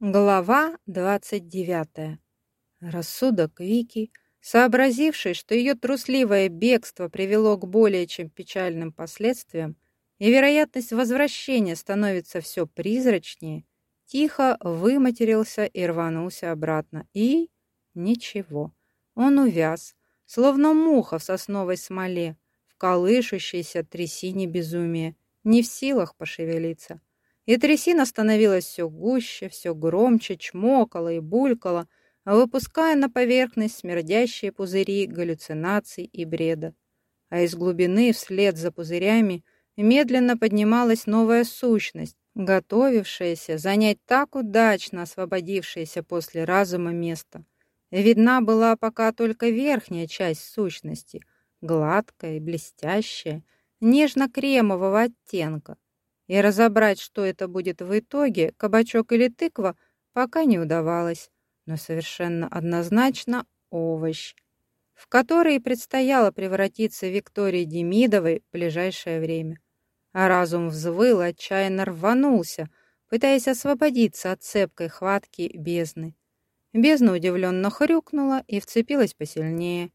Глава 29. Рассудок Вики, сообразивший, что ее трусливое бегство привело к более чем печальным последствиям, и вероятность возвращения становится все призрачнее, тихо выматерился и рванулся обратно. И ничего. Он увяз, словно муха в сосновой смоле, в колышущейся трясине безумия, не в силах пошевелиться. И трясина становилась все гуще, все громче, чмокала и булькала, выпуская на поверхность смердящие пузыри галлюцинаций и бреда. А из глубины вслед за пузырями медленно поднималась новая сущность, готовившаяся занять так удачно освободившееся после разума место. Видна была пока только верхняя часть сущности, гладкая и блестящая, нежно-кремового оттенка, и разобрать, что это будет в итоге, кабачок или тыква, пока не удавалось, но совершенно однозначно овощ, в который предстояло превратиться Виктории Демидовой в ближайшее время. А разум взвыл, отчаянно рванулся, пытаясь освободиться от цепкой хватки бездны. Бездна удивленно хрюкнула и вцепилась посильнее.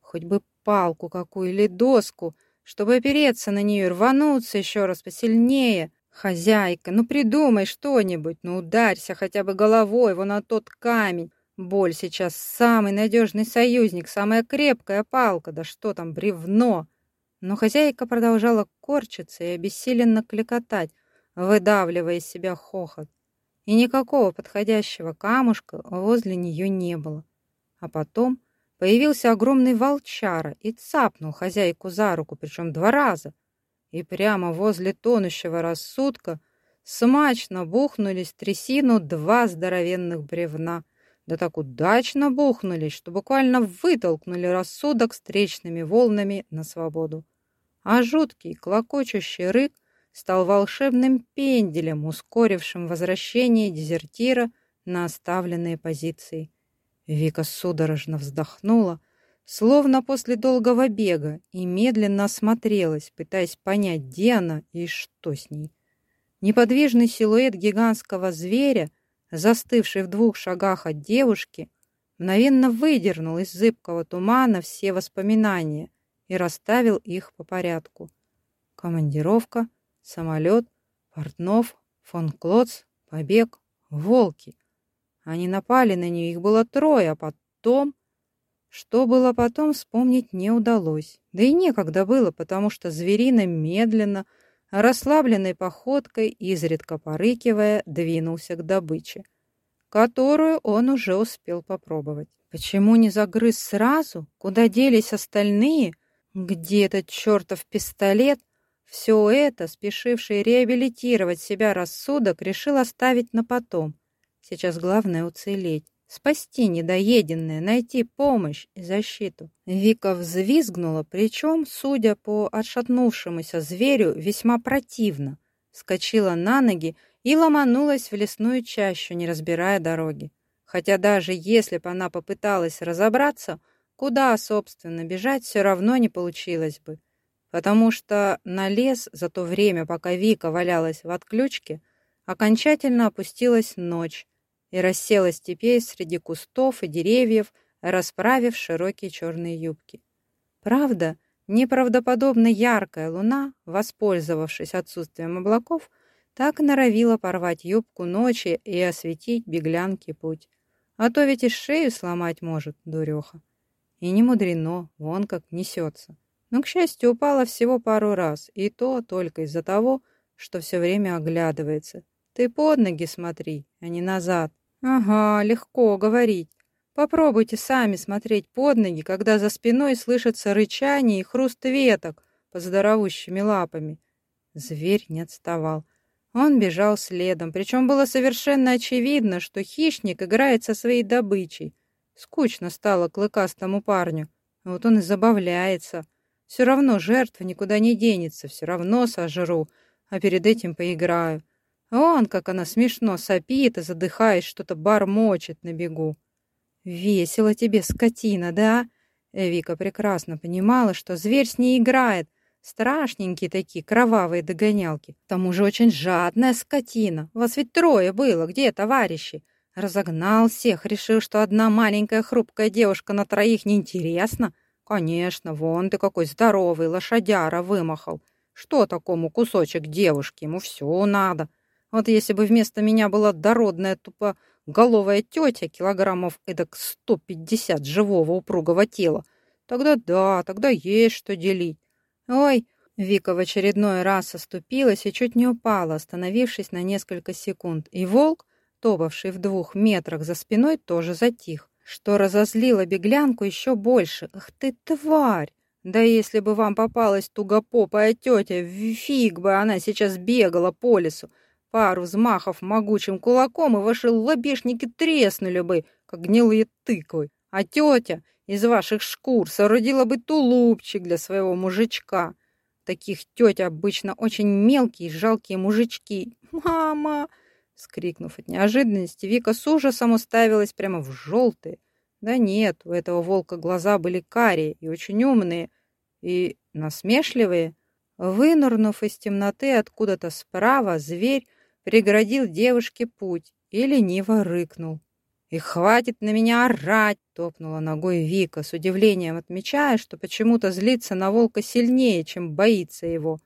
Хоть бы палку какую или доску — чтобы опереться на нее рвануться еще раз посильнее. Хозяйка, ну придумай что-нибудь, ну ударься хотя бы головой вон на тот камень. Боль сейчас самый надежный союзник, самая крепкая палка, да что там, бревно. Но хозяйка продолжала корчиться и обессиленно кликотать, выдавливая из себя хохот. И никакого подходящего камушка возле нее не было. А потом Появился огромный волчара и цапнул хозяйку за руку, причем два раза. И прямо возле тонущего рассудка смачно бухнулись в трясину два здоровенных бревна. Да так удачно бухнулись, что буквально вытолкнули рассудок встречными волнами на свободу. А жуткий, клокочущий рык стал волшебным пенделем, ускорившим возвращение дезертира на оставленные позиции. Вика судорожно вздохнула, словно после долгого бега, и медленно осмотрелась, пытаясь понять, где она и что с ней. Неподвижный силуэт гигантского зверя, застывший в двух шагах от девушки, мгновенно выдернул из зыбкого тумана все воспоминания и расставил их по порядку. Командировка, самолет, Портнов, фон Клоц, побег, волки. Они напали на нее, их было трое, а потом... Что было потом, вспомнить не удалось. Да и некогда было, потому что зверина медленно, расслабленной походкой, изредка порыкивая, двинулся к добыче, которую он уже успел попробовать. Почему не загрыз сразу? Куда делись остальные? Где этот чертов пистолет? Все это, спешивший реабилитировать себя рассудок, решил оставить на потом. Сейчас главное уцелеть, спасти недоеденное, найти помощь и защиту. Вика взвизгнула, причем, судя по отшатнувшемуся зверю, весьма противно. Скочила на ноги и ломанулась в лесную чащу, не разбирая дороги. Хотя даже если бы она попыталась разобраться, куда, собственно, бежать, все равно не получилось бы. Потому что на лес за то время, пока Вика валялась в отключке, окончательно опустилась ночь, и расселась степей среди кустов и деревьев, расправив широкие черные юбки. Правда, неправдоподобно яркая луна, воспользовавшись отсутствием облаков, так норовила порвать юбку ночи и осветить беглянке путь. А то ведь и шею сломать может, дуреха. И не мудрено, вон как несется. Но, к счастью, упала всего пару раз, и то только из-за того, что все время оглядывается. Ты под ноги смотри, а не назад. Ага, легко говорить. Попробуйте сами смотреть под ноги, когда за спиной слышится рычание и хруст веток под здоровущими лапами. Зверь не отставал. Он бежал следом, причем было совершенно очевидно, что хищник играет со своей добычей. Скучно стало клыкастому парню. Вот он и забавляется. Все равно жертва никуда не денется, все равно сожру, а перед этим поиграю. Он, как она смешно сопит и, задыхаясь, что-то бормочет на бегу. «Весело тебе, скотина, да?» Вика прекрасно понимала, что зверь с ней играет, Страшненькие такие, кровавые догонялки. К тому же очень жадная скотина. Вас ведь трое было, где товарищи? Разогнал всех, решил, что одна маленькая хрупкая девушка на троих неинтересна. Конечно, вон ты какой здоровый, лошадяра вымахал. Что такому кусочек девушки? Ему все надо. Вот если бы вместо меня была дородная тупоголовая тетя, килограммов эдак 150 живого упругого тела, тогда да, тогда есть что делить. Ой, Вика в очередной раз оступилась и чуть не упала, остановившись на несколько секунд, и волк, топавший в двух метрах за спиной, тоже затих, что разозлило беглянку еще больше. «Ах ты, тварь! Да если бы вам попалась тугопопая тетя, фиг бы она сейчас бегала по лесу, Пару взмахов могучим кулаком, и ваши лобешники треснули бы, как гнилые тыквы. А тетя из ваших шкур соорудила бы тулупчик для своего мужичка. Таких теть обычно очень мелкие жалкие мужички. «Мама!» Скрикнув от неожиданности, Вика с ужасом уставилась прямо в желтые. Да нет, у этого волка глаза были карие и очень умные, и насмешливые. Вынурнув из темноты откуда-то справа, зверь преградил девушке путь и лениво рыкнул. «И хватит на меня орать!» — топнула ногой Вика, с удивлением отмечая, что почему-то злится на волка сильнее, чем боится его.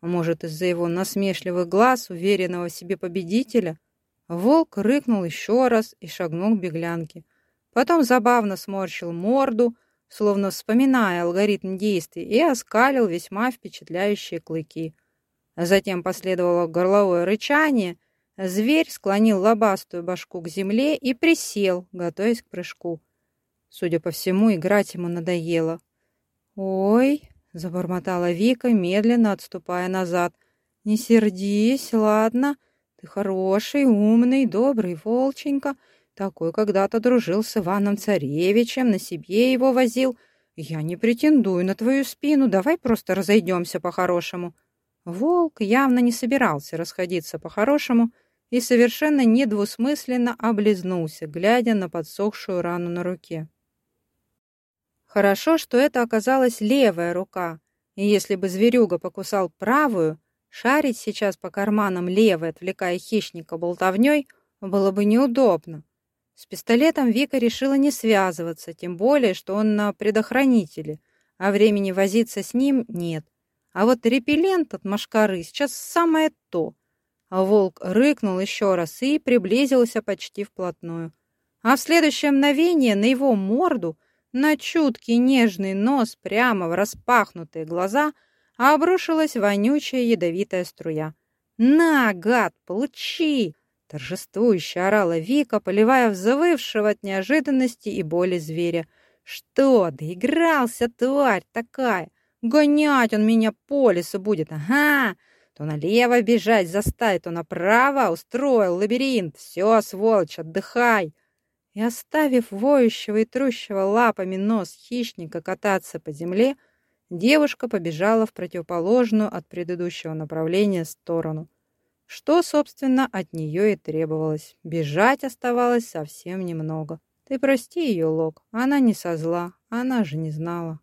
А может, из-за его насмешливых глаз, уверенного в себе победителя? Волк рыкнул еще раз и шагнул к беглянке. Потом забавно сморщил морду, словно вспоминая алгоритм действий, и оскалил весьма впечатляющие клыки — Затем последовало горловое рычание. Зверь склонил лобастую башку к земле и присел, готовясь к прыжку. Судя по всему, играть ему надоело. «Ой!» — забормотала Вика, медленно отступая назад. «Не сердись, ладно. Ты хороший, умный, добрый волченька. Такой когда-то дружил с Иваном Царевичем, на себе его возил. Я не претендую на твою спину, давай просто разойдемся по-хорошему». Волк явно не собирался расходиться по-хорошему и совершенно недвусмысленно облизнулся, глядя на подсохшую рану на руке. Хорошо, что это оказалась левая рука, и если бы зверюга покусал правую, шарить сейчас по карманам левой, отвлекая хищника болтовней, было бы неудобно. С пистолетом Вика решила не связываться, тем более, что он на предохранителе, а времени возиться с ним нет. А вот репеллент от машкары сейчас самое то. А волк рыкнул еще раз и приблизился почти вплотную. А в следующее мгновение на его морду, на чуткий нежный нос, прямо в распахнутые глаза, обрушилась вонючая ядовитая струя. «На, гад, получи!» Торжествующе орала Вика, поливая взвывшего от неожиданности и боли зверя. «Что, доигрался, тварь такая? Гонять он меня по лесу будет, ага! То налево бежать заставит, то направо устроил лабиринт. Все, сволочь, отдыхай!» И оставив воющего и трущего лапами нос хищника кататься по земле, девушка побежала в противоположную от предыдущего направления сторону. Что, собственно, от нее и требовалось. Бежать оставалось совсем немного. Ты прости ее, Лок, она не со зла, она же не знала.